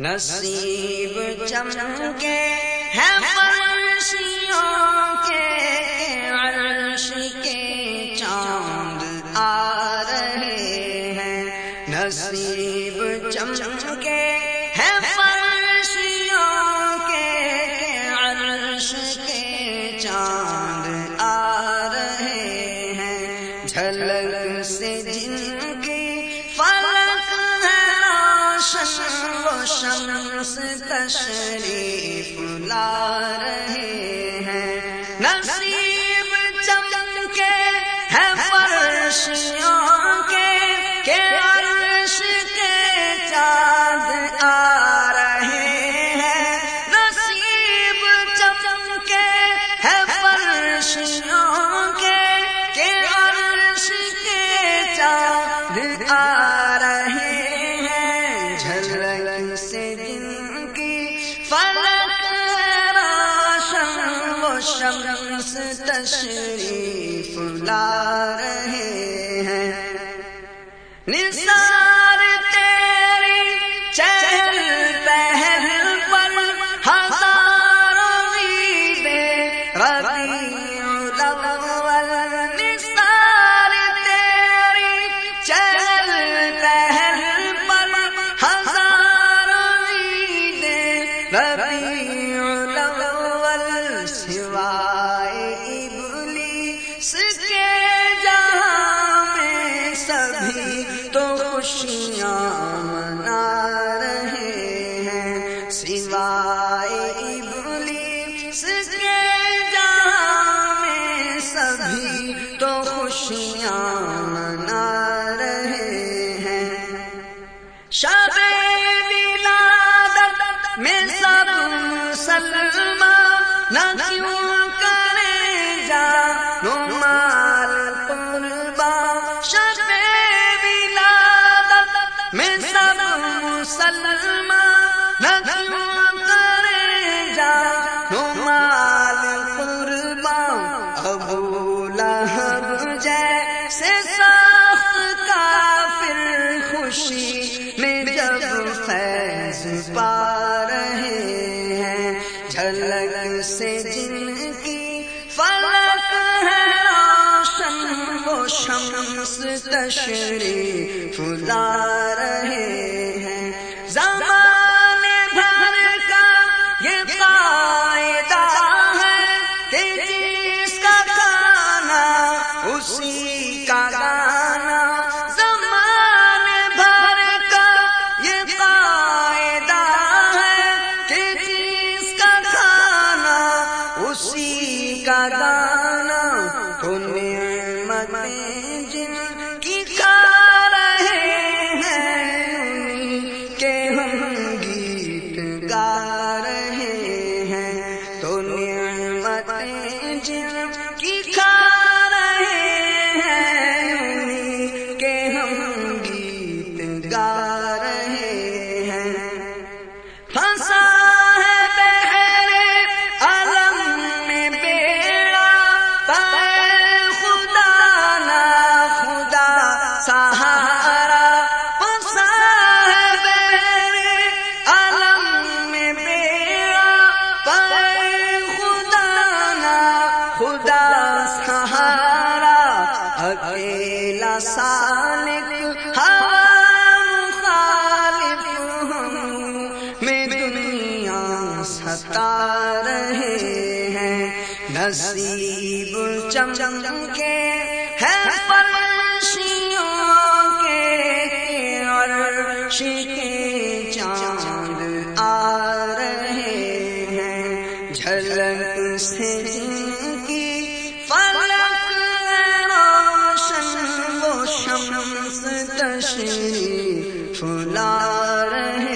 نصیب چمکے ہیں فرشیوں کے عرش کے چاند آ رہے ہیں۔ نصیب چمکے ہیں فرشیوں کے عرش کے چاند آ رہے ہیں۔ جھلک سے جن کی فلک ہے روشن روشن شمس تشریف لا رہے ہیں۔ نصیب چمکے ہیں فرشیوں کے عرش کے چار شمس تشریف لا رہے ہیں۔ خوشیاں منا رہے ہیں، سوائے ابلیس کے جہاں میں سبھی تو خوشیاں منا رہے ہیں۔ شب ولادت میں سب مسلمان نہ کیوں کرے سے جن کی فلک ہے روشن، وہ شمس تشریف لا رہے ہیں۔ زمان بھر کا یہ قاعدہ ہے کہ جس کا گانا اسی جن کی رہے ہیں کے ہم گیت گا رہے اکیلا سالک ہوا مخالف ہم میں دنیا ستا رہے ہیں۔ نصیب چم چم کے ہے فرشیوں کے عرش کے چاند آ رہے ہیں۔ جھلک سے تشریف فلا رہے